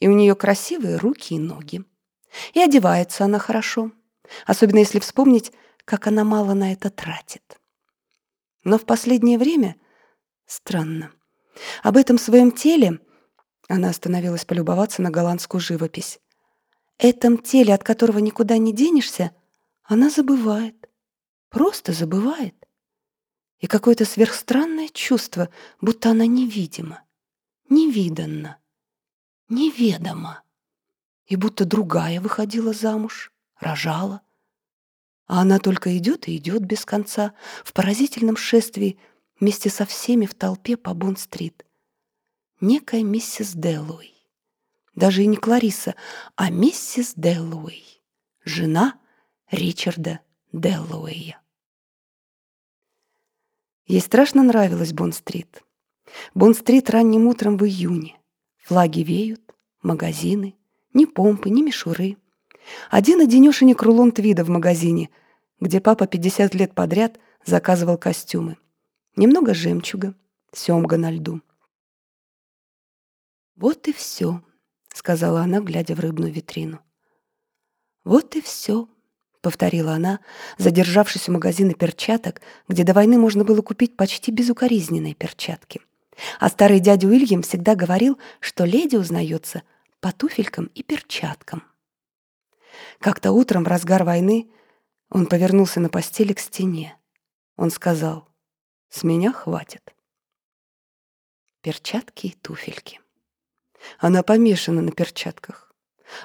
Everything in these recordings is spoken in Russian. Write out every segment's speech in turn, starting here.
и у нее красивые руки и ноги. И одевается она хорошо, особенно если вспомнить, как она мало на это тратит. Но в последнее время странно. Об этом своем теле она остановилась полюбоваться на голландскую живопись. Этом теле, от которого никуда не денешься, она забывает. Просто забывает. И какое-то сверхстранное чувство, будто она невидима, невиданна, неведома. И будто другая выходила замуж, рожала. А она только идет и идет без конца в поразительном шествии вместе со всеми в толпе по Бонн-стрит. Некая миссис Дэллоуэй. Даже и не Клариса, а миссис Дэллоуэй, жена Ричарда Дэллоуэя. Ей страшно нравилась Бонн-стрит. Бонн-стрит ранним утром в июне. Флаги веют, магазины, ни помпы, ни мишуры. Один одинешенек рулон твида в магазине, где папа 50 лет подряд заказывал костюмы. Немного жемчуга, семга на льду. «Вот и все», — сказала она, глядя в рыбную витрину. «Вот и все», — повторила она, задержавшись у магазина перчаток, где до войны можно было купить почти безукоризненные перчатки. А старый дядя Уильям всегда говорил, что леди узнается по туфелькам и перчаткам. Как-то утром в разгар войны он повернулся на постели к стене. Он сказал, «С меня хватит». Перчатки и туфельки. Она помешана на перчатках.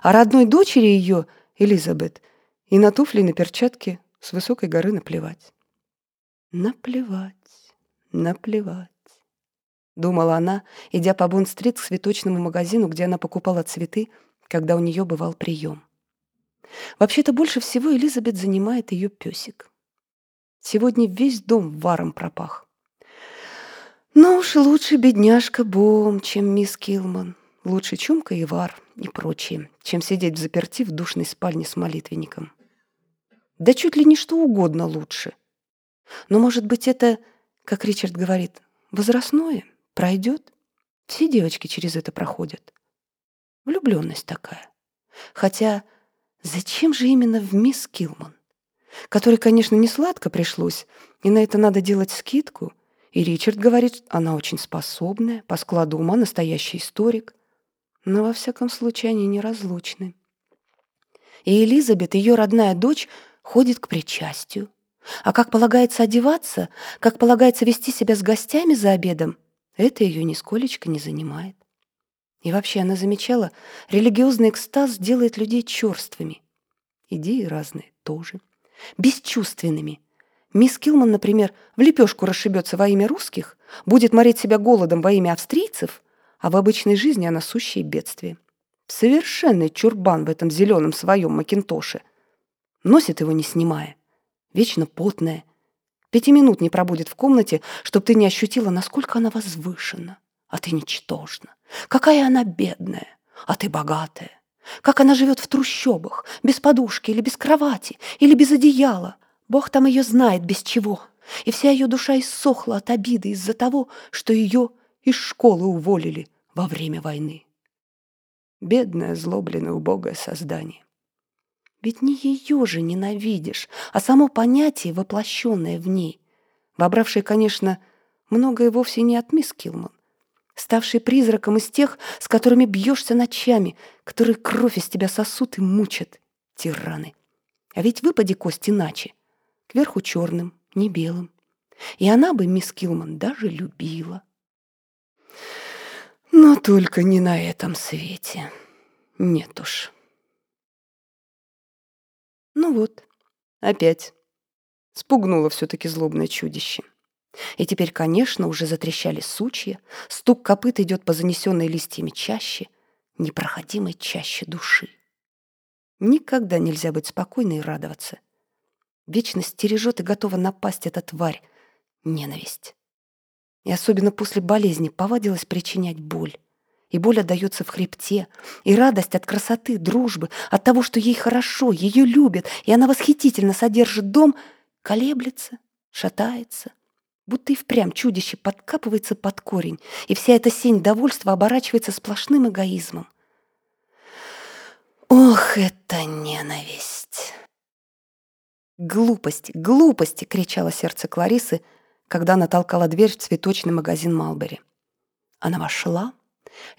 А родной дочери ее, Элизабет, и на туфли, и на перчатки с высокой горы наплевать. Наплевать, наплевать. Думала она, идя по Бонн-стрит к цветочному магазину, где она покупала цветы, когда у нее бывал прием. Вообще-то больше всего Элизабет занимает ее песик. Сегодня весь дом варом пропах. Но уж лучше бедняжка Бом, чем мисс Килман. Лучше Чумка и Вар и прочие, чем сидеть в заперти в душной спальне с молитвенником. Да чуть ли не что угодно лучше. Но, может быть, это, как Ричард говорит, возрастное, пройдет? Все девочки через это проходят. Влюбленность такая. Хотя зачем же именно в мисс Килман? Которой, конечно, не сладко пришлось, и на это надо делать скидку. И Ричард говорит, она очень способная, по складу ума настоящий историк — но во всяком случае они неразлучны. И Элизабет, ее родная дочь, ходит к причастию. А как полагается одеваться, как полагается вести себя с гостями за обедом, это ее нисколечко не занимает. И вообще она замечала, религиозный экстаз делает людей черствыми. Идеи разные тоже. Бесчувственными. Мисс Килман, например, в лепешку расшибется во имя русских, будет морить себя голодом во имя австрийцев, а в обычной жизни она сущее бедствие. Совершенный чурбан в этом зеленом своем макинтоше. Носит его не снимая. Вечно потная. Пяти минут не пробудет в комнате, чтобы ты не ощутила, насколько она возвышена. А ты ничтожна. Какая она бедная, а ты богатая. Как она живет в трущобах, без подушки или без кровати, или без одеяла. Бог там ее знает без чего. И вся ее душа иссохла от обиды из-за того, что ее из школы уволили во время войны. Бедное, злобленное, убогое создание. Ведь не ее же ненавидишь, а само понятие, воплощенное в ней, вобравшее, конечно, многое вовсе не от мисс Килман, ставший призраком из тех, с которыми бьешься ночами, которые кровь из тебя сосут и мучат, тираны. А ведь выпади кость иначе, кверху черным, не белым. И она бы мисс Килман даже любила. Но только не на этом свете. Нет уж. Ну вот, опять. Спугнуло все-таки злобное чудище. И теперь, конечно, уже затрещали сучья, стук копыт идет по занесенной листьями чаще, непроходимой чаще души. Никогда нельзя быть спокойной и радоваться. Вечно стережет и готова напасть эта тварь — ненависть. И особенно после болезни повадилась причинять боль. И боль отдается в хребте, и радость от красоты, дружбы, от того, что ей хорошо, ее любят, и она восхитительно содержит дом, колеблется, шатается, будто и впрямь чудище подкапывается под корень, и вся эта сень довольства оборачивается сплошным эгоизмом. Ох, это ненависть! «Глупости, глупости!» — кричало сердце Кларисы, когда она толкала дверь в цветочный магазин Малбери. Она вошла,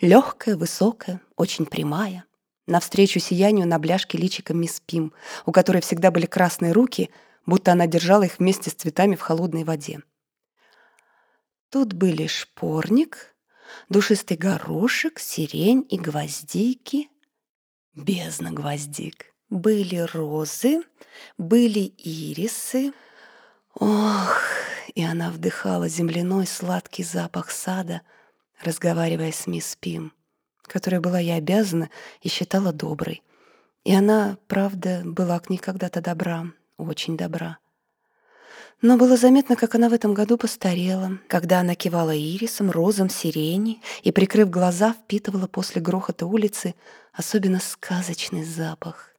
легкая, высокая, очень прямая, навстречу сиянию на бляшке личика мисс Пим, у которой всегда были красные руки, будто она держала их вместе с цветами в холодной воде. Тут были шпорник, душистый горошек, сирень и гвоздики. Бездна гвоздик. Были розы, были ирисы. Ох, и она вдыхала земляной сладкий запах сада, разговаривая с мисс Пим, которая была ей обязана и считала доброй. И она, правда, была к ней когда-то добра, очень добра. Но было заметно, как она в этом году постарела, когда она кивала ирисом, розам, сирени и, прикрыв глаза, впитывала после грохота улицы особенно сказочный запах